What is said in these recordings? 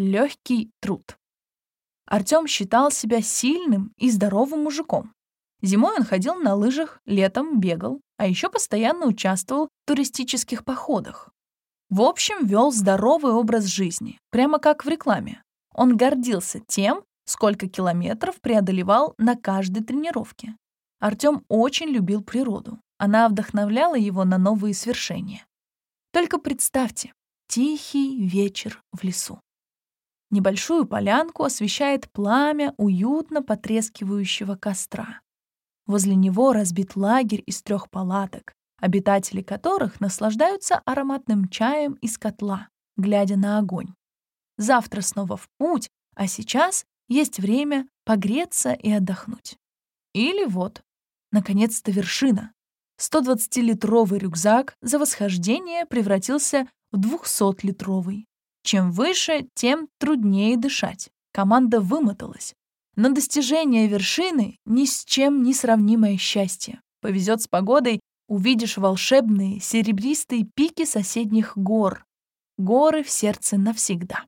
легкий труд. Артем считал себя сильным и здоровым мужиком. Зимой он ходил на лыжах, летом бегал, а еще постоянно участвовал в туристических походах. В общем, вел здоровый образ жизни, прямо как в рекламе. Он гордился тем, сколько километров преодолевал на каждой тренировке. Артем очень любил природу. Она вдохновляла его на новые свершения. Только представьте, тихий вечер в лесу. Небольшую полянку освещает пламя уютно потрескивающего костра. Возле него разбит лагерь из трех палаток, обитатели которых наслаждаются ароматным чаем из котла, глядя на огонь. Завтра снова в путь, а сейчас есть время погреться и отдохнуть. Или вот, наконец-то вершина. 120-литровый рюкзак за восхождение превратился в 200-литровый. Чем выше, тем труднее дышать. Команда вымоталась. Но достижение вершины — ни с чем не сравнимое счастье. Повезет с погодой, увидишь волшебные серебристые пики соседних гор. Горы в сердце навсегда.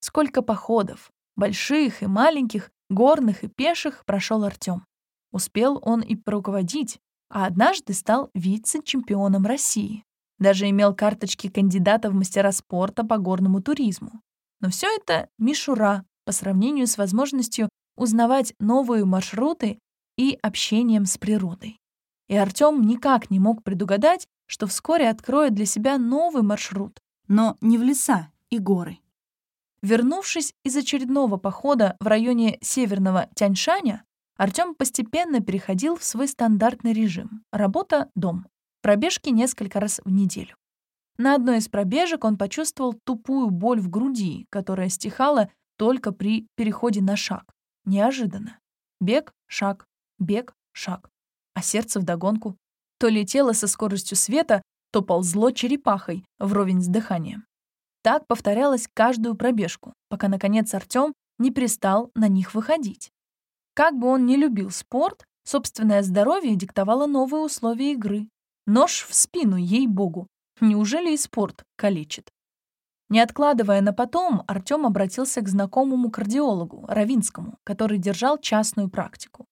Сколько походов, больших и маленьких, горных и пеших, прошел Артем. Успел он и поруководить, а однажды стал вице-чемпионом России. Даже имел карточки кандидата в мастера спорта по горному туризму. Но все это мишура по сравнению с возможностью узнавать новые маршруты и общением с природой. И Артём никак не мог предугадать, что вскоре откроет для себя новый маршрут, но не в леса и горы. Вернувшись из очередного похода в районе северного Тяньшаня, Артём постепенно переходил в свой стандартный режим — работа-дом, пробежки несколько раз в неделю. На одной из пробежек он почувствовал тупую боль в груди, которая стихала только при переходе на шаг. Неожиданно. Бег, шаг, бег, шаг. А сердце вдогонку. То летело со скоростью света, то ползло черепахой вровень с дыханием. Так повторялось каждую пробежку, пока, наконец, Артём не пристал на них выходить. Как бы он ни любил спорт, собственное здоровье диктовало новые условия игры. Нож в спину, ей-богу. Неужели и спорт калечит? Не откладывая на потом, Артём обратился к знакомому кардиологу, Равинскому, который держал частную практику.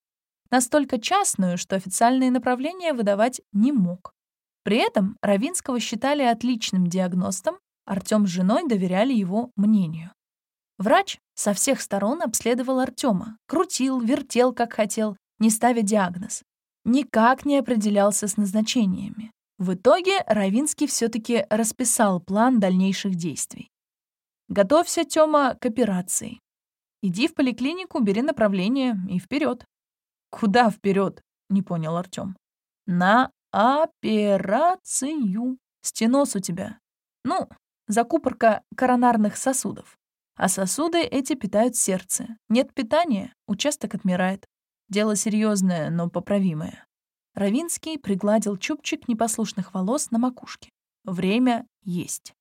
Настолько частную, что официальные направления выдавать не мог. При этом Равинского считали отличным диагностом, Артём с женой доверяли его мнению. Врач со всех сторон обследовал Артёма, крутил, вертел, как хотел, не ставя диагноз. Никак не определялся с назначениями. В итоге Равинский все-таки расписал план дальнейших действий. «Готовься, Тёма, к операции. Иди в поликлинику, бери направление и вперед. «Куда вперед? не понял Артём. «На операцию. Стеноз у тебя. Ну, закупорка коронарных сосудов. А сосуды эти питают сердце. Нет питания, участок отмирает. Дело серьезное, но поправимое. Равинский пригладил чубчик непослушных волос на макушке. Время есть.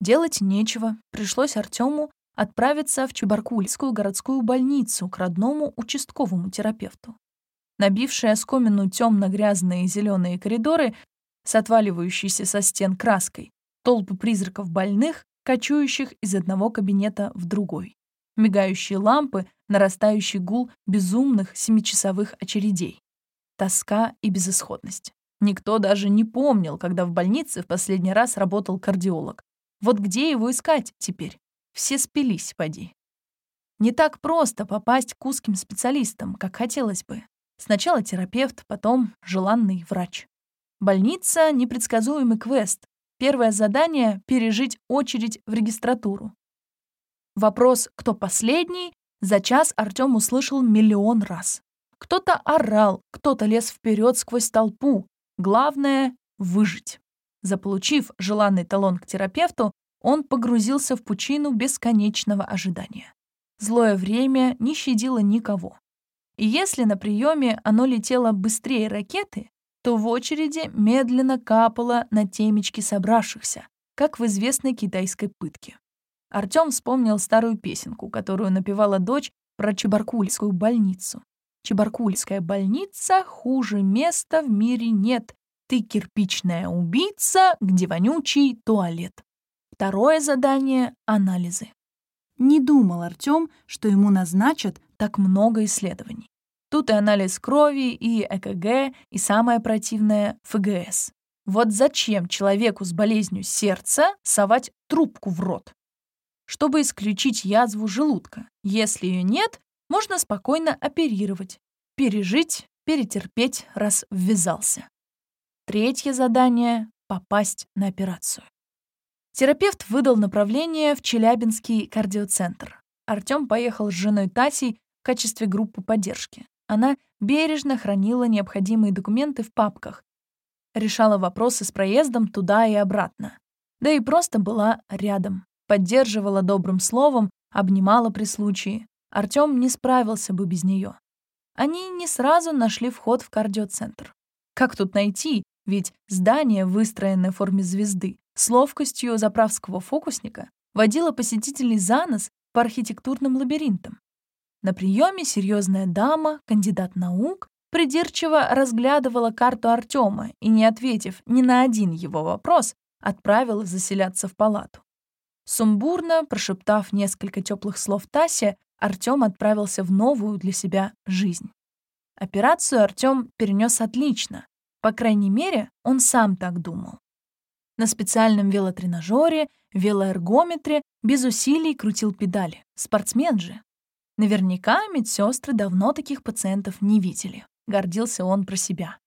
Делать нечего. Пришлось Артему отправиться в Чебаркульскую городскую больницу к родному участковому терапевту. Набившие оскомину темно-грязные зеленые коридоры с отваливающейся со стен краской, толпы призраков больных, кочующих из одного кабинета в другой, мигающие лампы, нарастающий гул безумных семичасовых очередей тоска и безысходность. Никто даже не помнил, когда в больнице в последний раз работал кардиолог. Вот где его искать теперь? Все спились, поди. Не так просто попасть к узким специалистам, как хотелось бы. Сначала терапевт, потом желанный врач. Больница — непредсказуемый квест. Первое задание — пережить очередь в регистратуру. Вопрос «кто последний?» за час Артём услышал миллион раз. Кто-то орал, кто-то лез вперед сквозь толпу. Главное — выжить. Заполучив желанный талон к терапевту, он погрузился в пучину бесконечного ожидания. Злое время не щадило никого. И если на приеме оно летело быстрее ракеты, то в очереди медленно капало на темечки собравшихся, как в известной китайской пытке. Артём вспомнил старую песенку, которую напевала дочь про Чебаркульскую больницу. Чебаркульская больница, хуже места в мире нет. Ты кирпичная убийца, где вонючий туалет. Второе задание — анализы. Не думал Артём, что ему назначат так много исследований. Тут и анализ крови, и ЭКГ, и самое противное — ФГС. Вот зачем человеку с болезнью сердца совать трубку в рот? Чтобы исключить язву желудка. Если ее нет, можно спокойно оперировать, пережить, перетерпеть, раз ввязался. Третье задание — попасть на операцию. Терапевт выдал направление в Челябинский кардиоцентр. Артём поехал с женой Тасей в качестве группы поддержки. Она бережно хранила необходимые документы в папках, решала вопросы с проездом туда и обратно. Да и просто была рядом, поддерживала добрым словом, обнимала при случае. Артём не справился бы без нее. Они не сразу нашли вход в кардиоцентр. Как тут найти, ведь здание, выстроенное в форме звезды, с ловкостью заправского фокусника, водило посетителей за нос по архитектурным лабиринтам. На приеме серьезная дама, кандидат наук, придирчиво разглядывала карту Артема и, не ответив ни на один его вопрос, отправила заселяться в палату. Сумбурно, прошептав несколько теплых слов Тасе, Артем отправился в новую для себя жизнь. Операцию Артем перенес отлично. По крайней мере, он сам так думал. На специальном велотренажере, велоэргометре без усилий крутил педали. Спортсмен же. Наверняка медсестры давно таких пациентов не видели. Гордился он про себя.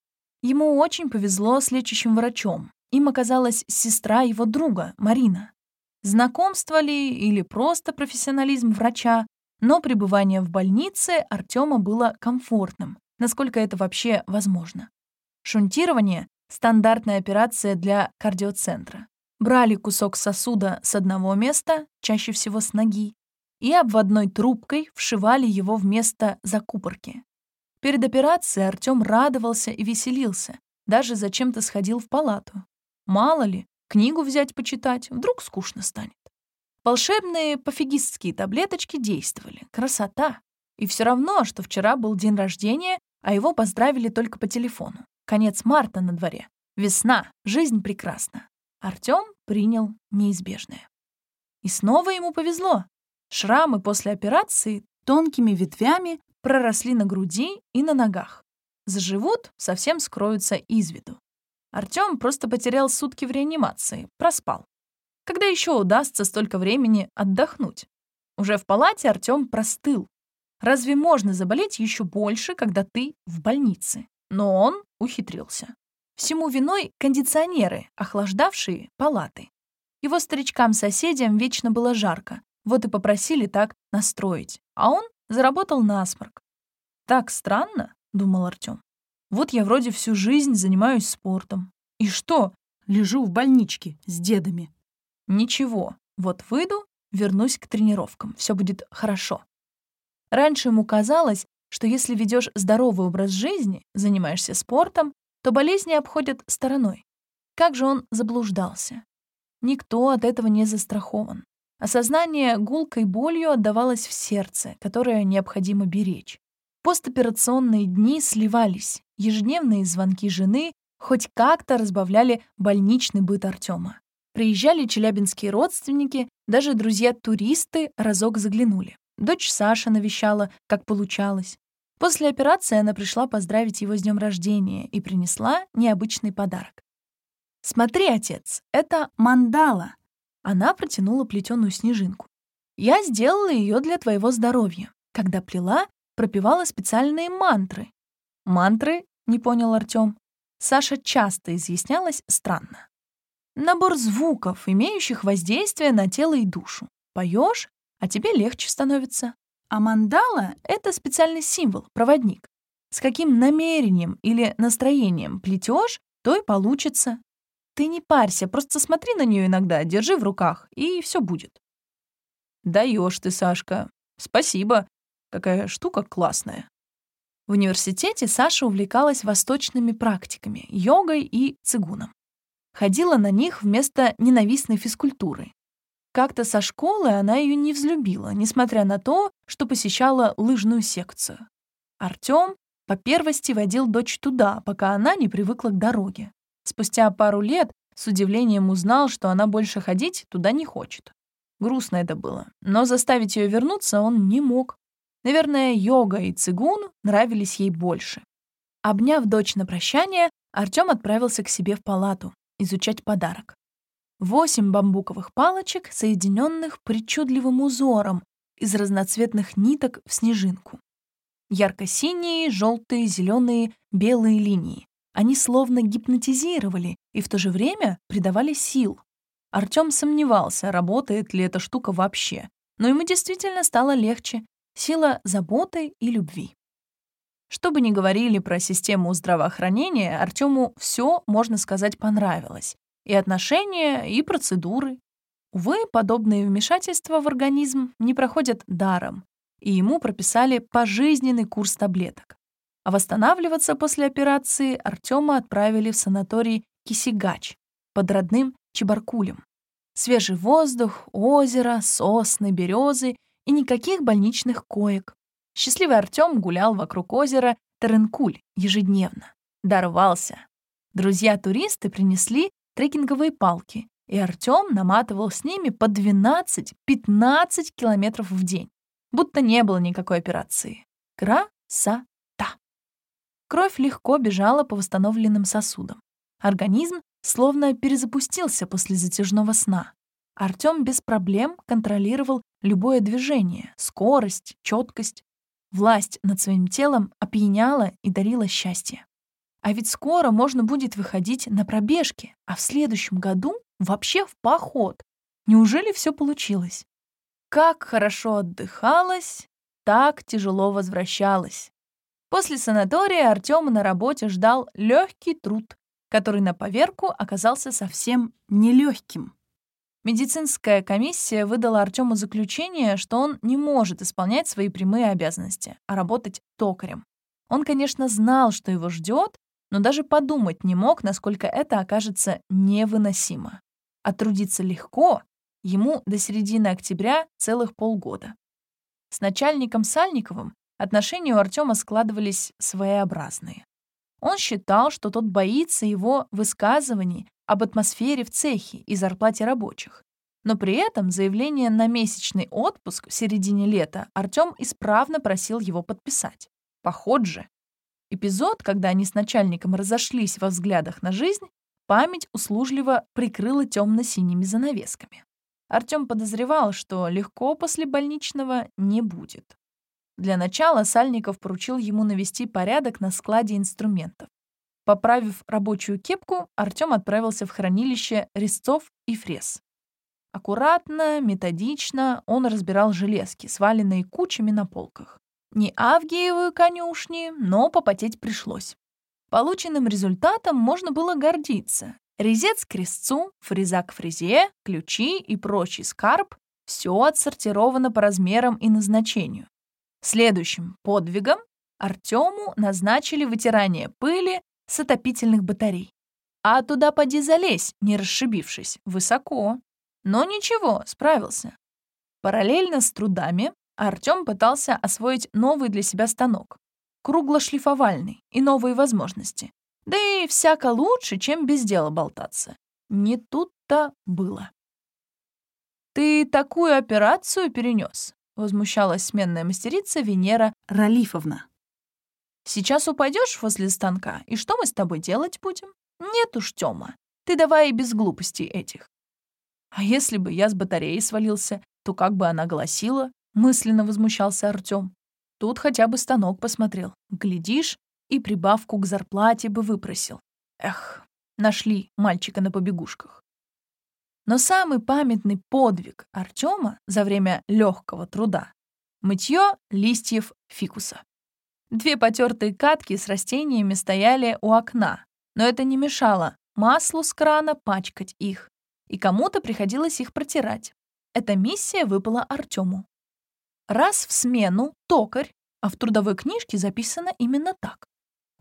Ему очень повезло с лечащим врачом. Им оказалась сестра его друга, Марина. Знакомство ли или просто профессионализм врача, но пребывание в больнице Артема было комфортным, насколько это вообще возможно. Шунтирование — стандартная операция для кардиоцентра. Брали кусок сосуда с одного места, чаще всего с ноги, и обводной трубкой вшивали его вместо закупорки. Перед операцией Артём радовался и веселился, даже зачем-то сходил в палату. Мало ли, книгу взять почитать, вдруг скучно станет. Волшебные пофигистские таблеточки действовали. Красота! И все равно, что вчера был день рождения, а его поздравили только по телефону. Конец марта на дворе. Весна, жизнь прекрасна. Артём принял неизбежное. И снова ему повезло. Шрамы после операции тонкими ветвями проросли на груди и на ногах. Заживут, совсем скроются из виду. Артём просто потерял сутки в реанимации, проспал. Когда еще удастся столько времени отдохнуть? Уже в палате Артём простыл. Разве можно заболеть еще больше, когда ты в больнице? Но он ухитрился. Всему виной кондиционеры, охлаждавшие палаты. Его старичкам-соседям вечно было жарко, вот и попросили так настроить. А он заработал насморк. «Так странно», — думал Артём. «Вот я вроде всю жизнь занимаюсь спортом. И что? Лежу в больничке с дедами». «Ничего. Вот выйду, вернусь к тренировкам. Все будет хорошо». Раньше ему казалось, что если ведешь здоровый образ жизни, занимаешься спортом, то болезни обходят стороной. Как же он заблуждался. Никто от этого не застрахован. Осознание гулкой болью отдавалось в сердце, которое необходимо беречь. Постоперационные дни сливались, ежедневные звонки жены хоть как-то разбавляли больничный быт Артема. Приезжали челябинские родственники, даже друзья-туристы разок заглянули. Дочь Саша навещала, как получалось. После операции она пришла поздравить его с днем рождения и принесла необычный подарок. «Смотри, отец, это мандала», она протянула плетеную снежинку. «Я сделала ее для твоего здоровья. Когда плела, пропевала специальные мантры». «Мантры?» — не понял Артём. Саша часто изъяснялась странно. «Набор звуков, имеющих воздействие на тело и душу. Поешь, а тебе легче становится. А мандала — это специальный символ, проводник. С каким намерением или настроением плетешь, то и получится. Ты не парься, просто смотри на нее иногда, держи в руках, и все будет. Даешь ты, Сашка. Спасибо. Какая штука классная. В университете Саша увлекалась восточными практиками, йогой и цигуном. Ходила на них вместо ненавистной физкультуры. Как-то со школы она ее не взлюбила, несмотря на то, что посещала лыжную секцию. Артём по первости водил дочь туда, пока она не привыкла к дороге. Спустя пару лет с удивлением узнал, что она больше ходить туда не хочет. Грустно это было, но заставить ее вернуться он не мог. Наверное, йога и цигун нравились ей больше. Обняв дочь на прощание, Артём отправился к себе в палату изучать подарок. Восемь бамбуковых палочек, соединенных причудливым узором из разноцветных ниток в снежинку. Ярко-синие, желтые, зеленые, белые линии. Они словно гипнотизировали и в то же время придавали сил. Артём сомневался, работает ли эта штука вообще, но ему действительно стало легче. Сила заботы и любви. Что бы ни говорили про систему здравоохранения, Артему все, можно сказать, понравилось. И отношения, и процедуры. Увы, подобные вмешательства в организм не проходят даром, и ему прописали пожизненный курс таблеток. А восстанавливаться после операции Артема отправили в санаторий Кисигач под родным Чебаркулем. Свежий воздух, озеро, сосны, березы и никаких больничных коек. Счастливый Артем гулял вокруг озера Теренкуль ежедневно. Дорвался. Друзья-туристы принесли трекинговые палки, и Артем наматывал с ними по 12-15 километров в день, будто не было никакой операции. Красота! Кровь легко бежала по восстановленным сосудам. Организм словно перезапустился после затяжного сна. Артем без проблем контролировал любое движение, скорость, четкость. Власть над своим телом опьяняла и дарила счастье. А ведь скоро можно будет выходить на пробежки, а в следующем году вообще в поход. Неужели все получилось? Как хорошо отдыхалось, так тяжело возвращалось. После санатория Артема на работе ждал легкий труд, который на поверку оказался совсем нелегким. Медицинская комиссия выдала Артему заключение, что он не может исполнять свои прямые обязанности, а работать токарем. Он, конечно, знал, что его ждет, но даже подумать не мог, насколько это окажется невыносимо. А трудиться легко ему до середины октября целых полгода. С начальником Сальниковым отношения у Артема складывались своеобразные. Он считал, что тот боится его высказываний об атмосфере в цехе и зарплате рабочих. Но при этом заявление на месячный отпуск в середине лета Артём исправно просил его подписать. Поход же. Эпизод, когда они с начальником разошлись во взглядах на жизнь, память услужливо прикрыла темно-синими занавесками. Артём подозревал, что легко после больничного не будет. Для начала Сальников поручил ему навести порядок на складе инструментов. Поправив рабочую кепку, Артём отправился в хранилище резцов и фрез. Аккуратно, методично он разбирал железки, сваленные кучами на полках. Не Авгиевую конюшни, но попотеть пришлось. Полученным результатом можно было гордиться. Резец к резцу, фреза к фрезе, ключи и прочий скарб — все отсортировано по размерам и назначению. Следующим подвигом Артему назначили вытирание пыли с отопительных батарей. А туда поди залезь, не расшибившись, высоко. Но ничего, справился. Параллельно с трудами Артём пытался освоить новый для себя станок. Круглошлифовальный и новые возможности. Да и всяко лучше, чем без дела болтаться. Не тут-то было. «Ты такую операцию перенес?» — возмущалась сменная мастерица Венера Ралифовна. Сейчас упадешь возле станка, и что мы с тобой делать будем? Нет уж, Тёма, ты давай и без глупостей этих. А если бы я с батареей свалился, то как бы она гласила? Мысленно возмущался Артём. Тут хотя бы станок посмотрел. Глядишь, и прибавку к зарплате бы выпросил. Эх, нашли мальчика на побегушках. Но самый памятный подвиг Артёма за время легкого труда — мытье листьев фикуса. Две потертые катки с растениями стояли у окна, но это не мешало маслу с крана пачкать их, и кому-то приходилось их протирать. Эта миссия выпала Артему. Раз в смену токарь, а в трудовой книжке записано именно так.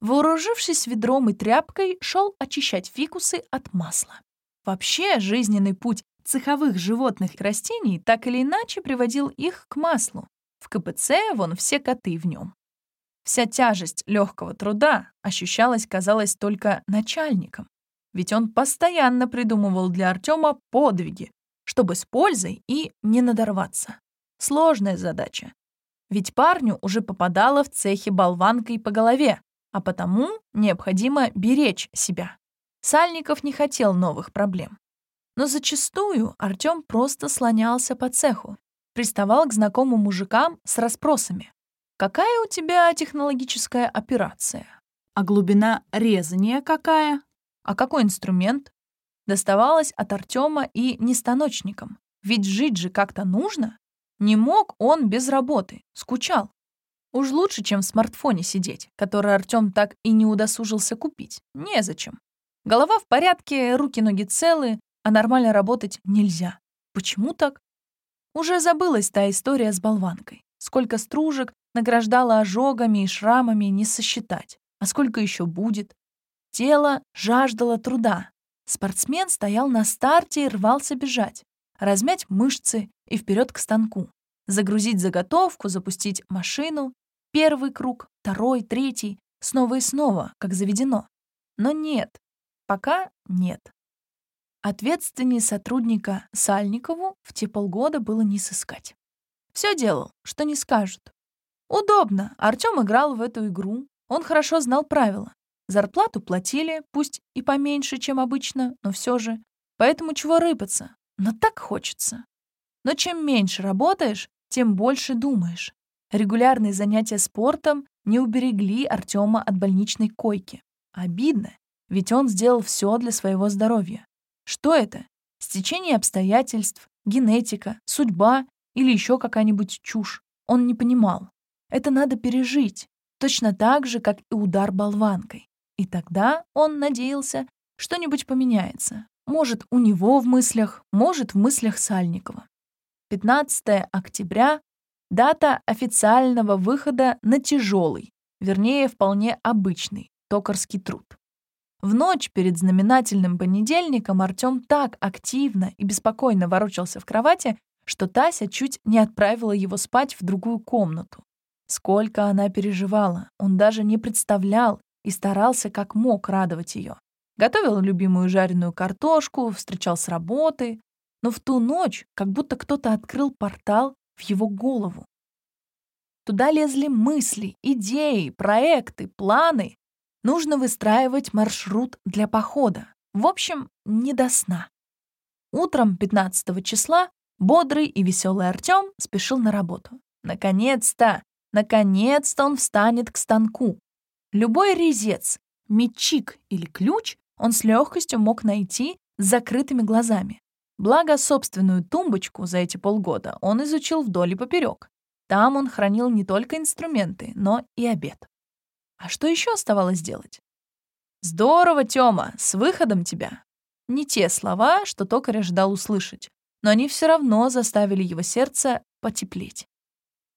Вооружившись ведром и тряпкой, шел очищать фикусы от масла. Вообще, жизненный путь цеховых животных и растений так или иначе приводил их к маслу. В КПЦ вон все коты в нем. Вся тяжесть легкого труда ощущалась, казалось, только начальником. Ведь он постоянно придумывал для Артема подвиги, чтобы с пользой и не надорваться. Сложная задача. Ведь парню уже попадало в цехе болванкой по голове, а потому необходимо беречь себя. Сальников не хотел новых проблем. Но зачастую Артём просто слонялся по цеху, приставал к знакомым мужикам с расспросами. «Какая у тебя технологическая операция?» А глубина резания какая? А какой инструмент? Доставалось от Артема и нестаночникам. Ведь жить же как-то нужно. Не мог он без работы, скучал. Уж лучше, чем в смартфоне сидеть, который Артем так и не удосужился купить. Незачем. Голова в порядке, руки-ноги целы, а нормально работать нельзя. Почему так? Уже забылась та история с болванкой. Сколько стружек награждала ожогами и шрамами не сосчитать. А сколько еще будет? Тело жаждало труда. Спортсмен стоял на старте и рвался бежать. Размять мышцы и вперед к станку. Загрузить заготовку, запустить машину. Первый круг, второй, третий. Снова и снова, как заведено. Но нет. Пока нет. Ответственнее сотрудника Сальникову в те полгода было не сыскать. Все делал, что не скажут. Удобно. Артем играл в эту игру. Он хорошо знал правила. Зарплату платили, пусть и поменьше, чем обычно, но все же. Поэтому чего рыпаться? Но так хочется. Но чем меньше работаешь, тем больше думаешь. Регулярные занятия спортом не уберегли Артема от больничной койки. Обидно, ведь он сделал все для своего здоровья. Что это? Стечение обстоятельств, генетика, судьба или еще какая-нибудь чушь? Он не понимал. Это надо пережить, точно так же, как и удар болванкой. И тогда он надеялся, что-нибудь поменяется. Может, у него в мыслях, может, в мыслях Сальникова. 15 октября — дата официального выхода на тяжелый, вернее, вполне обычный, токарский труд. В ночь перед знаменательным понедельником Артём так активно и беспокойно ворочался в кровати, что Тася чуть не отправила его спать в другую комнату. Сколько она переживала, он даже не представлял и старался как мог радовать ее. Готовил любимую жареную картошку, встречал с работы, но в ту ночь как будто кто-то открыл портал в его голову. Туда лезли мысли, идеи, проекты, планы, Нужно выстраивать маршрут для похода. В общем, не до сна. Утром 15 числа бодрый и веселый Артем спешил на работу. Наконец-то, наконец-то он встанет к станку. Любой резец, мечик или ключ он с легкостью мог найти с закрытыми глазами. Благо, собственную тумбочку за эти полгода он изучил вдоль и поперек. Там он хранил не только инструменты, но и обед. А что еще оставалось делать? «Здорово, Тёма, с выходом тебя!» Не те слова, что токарь ждал услышать, но они все равно заставили его сердце потеплеть.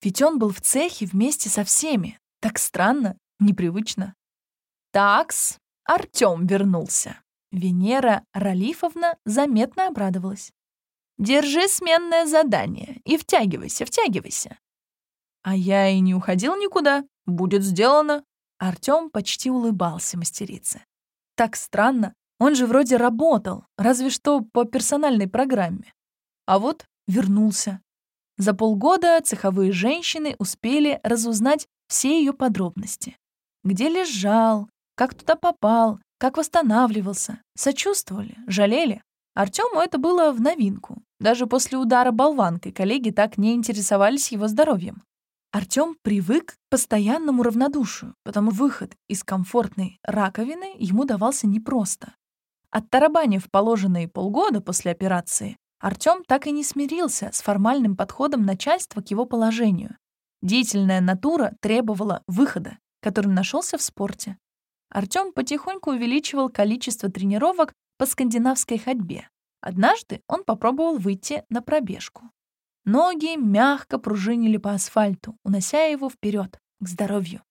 Ведь он был в цехе вместе со всеми. Так странно, непривычно. Такс, Артём вернулся. Венера Ралифовна заметно обрадовалась. «Держи сменное задание и втягивайся, втягивайся». «А я и не уходил никуда. Будет сделано», Артём почти улыбался мастерице. Так странно, он же вроде работал, разве что по персональной программе. А вот вернулся. За полгода цеховые женщины успели разузнать все ее подробности. Где лежал, как туда попал, как восстанавливался. Сочувствовали, жалели. Артему это было в новинку. Даже после удара болванкой коллеги так не интересовались его здоровьем. Артём привык к постоянному равнодушию, потому выход из комфортной раковины ему давался непросто. Оттарабанив положенные полгода после операции, Артём так и не смирился с формальным подходом начальства к его положению. Деятельная натура требовала выхода, который нашелся в спорте. Артём потихоньку увеличивал количество тренировок по скандинавской ходьбе. Однажды он попробовал выйти на пробежку. Ноги мягко пружинили по асфальту, унося его вперед, к здоровью.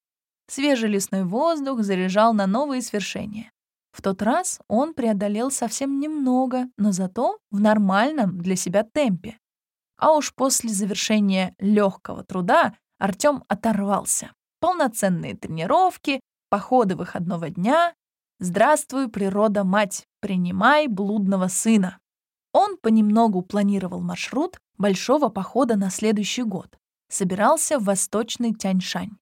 Свежий лесной воздух заряжал на новые свершения. В тот раз он преодолел совсем немного, но зато в нормальном для себя темпе. А уж после завершения легкого труда Артем оторвался. Полноценные тренировки, походы выходного дня. «Здравствуй, природа-мать, принимай блудного сына». Он понемногу планировал маршрут большого похода на следующий год. Собирался в восточный Тяньшань.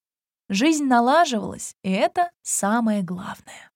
Жизнь налаживалась, и это самое главное.